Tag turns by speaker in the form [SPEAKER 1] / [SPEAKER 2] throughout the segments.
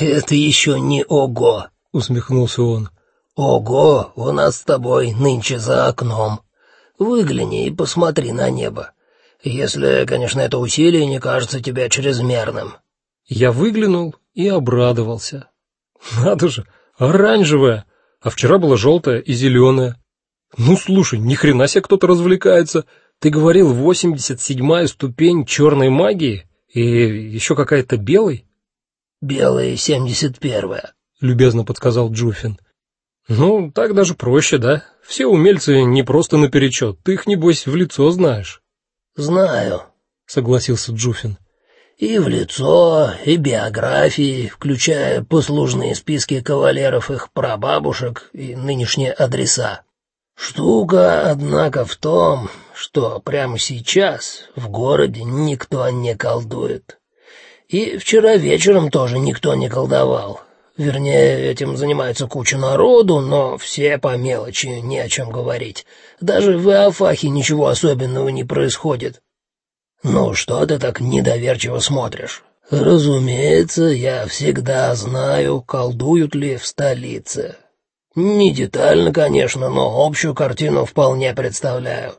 [SPEAKER 1] Это еще не ого, усмехнулся он. Ого, у нас с тобой нынче за окном. Выгляни и посмотри на небо. Если, конечно, это усилие не кажется тебе чрезмерным.
[SPEAKER 2] Я выглянул и обрадовался. Надо же, оранжевая, а вчера была желтая и зеленая. Ну слушай, ни хрена себе кто-то развлекается. Ты говорил, 87-я ступень черной магии и еще какая-то белой?
[SPEAKER 1] Белая 71-я,
[SPEAKER 2] любезно подсказал Джуфин. Ну, так даже проще, да? Все умельцы не просто наперечет, ты их небось в лицо знаешь.
[SPEAKER 1] Знаю,
[SPEAKER 2] согласился Джуфин.
[SPEAKER 1] И в лицо, и биографии, включая послужные списки кавалеров их прабабушек и нынешние адреса. Штука, однако, в том, что прямо сейчас в городе никто не колдует. И вчера вечером тоже никто не колдовал. Вернее, этим занимается куча народу, но все по мелочи, не о чем говорить. Даже в Иофахе ничего особенного не происходит. Ну что ты так недоверчиво смотришь? Разумеется, я всегда знаю, колдуют ли в столице. Не детально, конечно, но общую картину вполне представляю.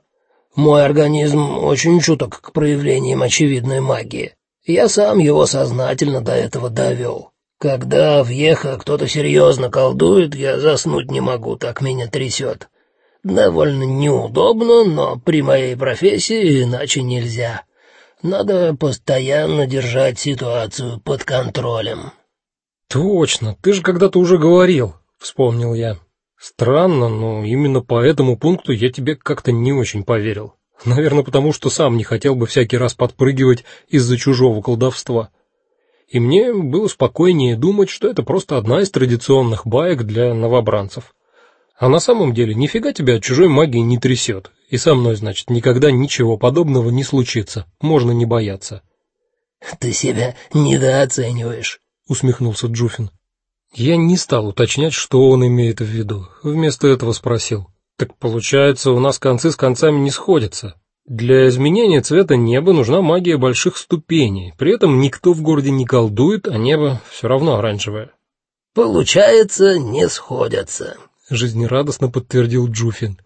[SPEAKER 1] Мой организм очень чуток к проявлениям очевидной магии. Я сам его сознательно до этого довел. Когда в Ехо кто-то серьезно колдует, я заснуть не могу, так меня трясет. Довольно неудобно, но при моей профессии иначе нельзя. Надо постоянно держать ситуацию под контролем.
[SPEAKER 2] Точно, ты же когда-то уже говорил вспомнил я. Странно, но именно по этому пункту я тебе как-то не очень поверил. Наверное, потому что сам не хотел бы всякий раз подпрыгивать из-за чужого колдовства. И мне было спокойнее думать, что это просто одна из традиционных баек для новобранцев. А на самом деле нифига тебя от чужой магии не трясет. И со мной, значит, никогда ничего подобного не случится. Можно не бояться.
[SPEAKER 1] Ты себя недооцениваешь, усмехнулся Джуфин.
[SPEAKER 2] Я не стал уточнять, что он имеет в виду. Вместо этого спросил: "Так получается, у нас концы с концами не сходятся. Для изменения цвета неба нужна магия больших ступеней. При этом никто в городе не колдует, а небо все равно оранжевое".
[SPEAKER 1] Получается, не сходятся,
[SPEAKER 2] жизнерадостно подтвердил Джуфин.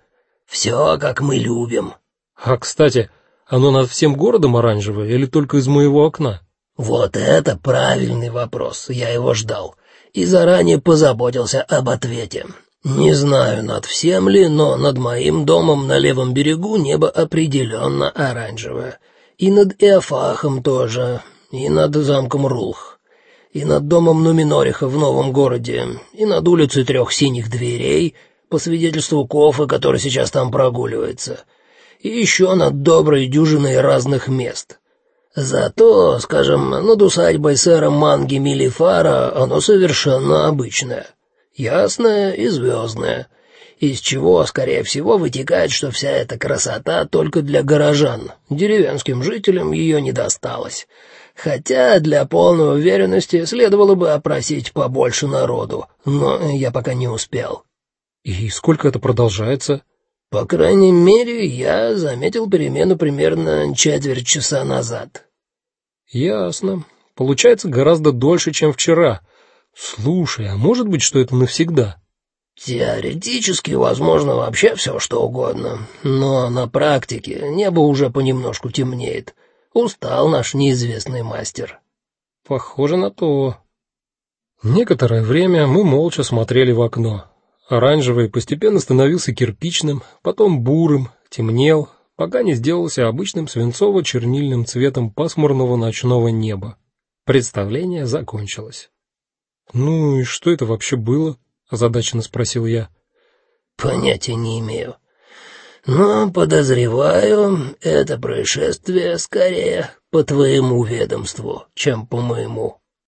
[SPEAKER 1] Все, как мы любим.
[SPEAKER 2] А, кстати, оно над всем городом оранжевое или только из моего окна?
[SPEAKER 1] Вот это правильный вопрос. Я его ждал и заранее позаботился об ответе. Не знаю, над всем ли, но над моим домом на левом берегу небо определенно оранжевое. И над Эофахом тоже, и над замком Рулх, и над домом Нуминориха в новом городе, и над улицей трех синих дверей, по свидетельству Кофа, который сейчас там прогуливается, и еще над доброй дюжиной разных мест. Зато, скажем, над усадьбой сэра Манги Милифара оно совершенно обычное, ясное и звездное, из чего, скорее всего, вытекает, что вся эта красота только для горожан, деревенским жителям ее не досталось. Хотя для полной уверенности следовало бы опросить побольше народу, но я пока не успел.
[SPEAKER 2] И сколько это продолжается?
[SPEAKER 1] По крайней мере, я заметил перемену примерно четверть часа назад.
[SPEAKER 2] Ясно. Получается гораздо дольше, чем вчера. Слушай, а может быть, что это навсегда?
[SPEAKER 1] Теоретически возможно вообще все, что угодно, но на практике небо уже понемножку темнеет. Устал наш неизвестный мастер.
[SPEAKER 2] Похоже на то. Некоторое время мы молча смотрели в окно. Оранжевый постепенно становился кирпичным, потом бурым, темнел, пока не сделался обычным свинцово-чернильным цветом пасмурного ночного неба. Представление закончилось. Ну и что это вообще было? озадаченно спросил я.
[SPEAKER 1] Понятия не имею. Но подозреваю, это происшествие скорее по твоему ведомству, чем по моему.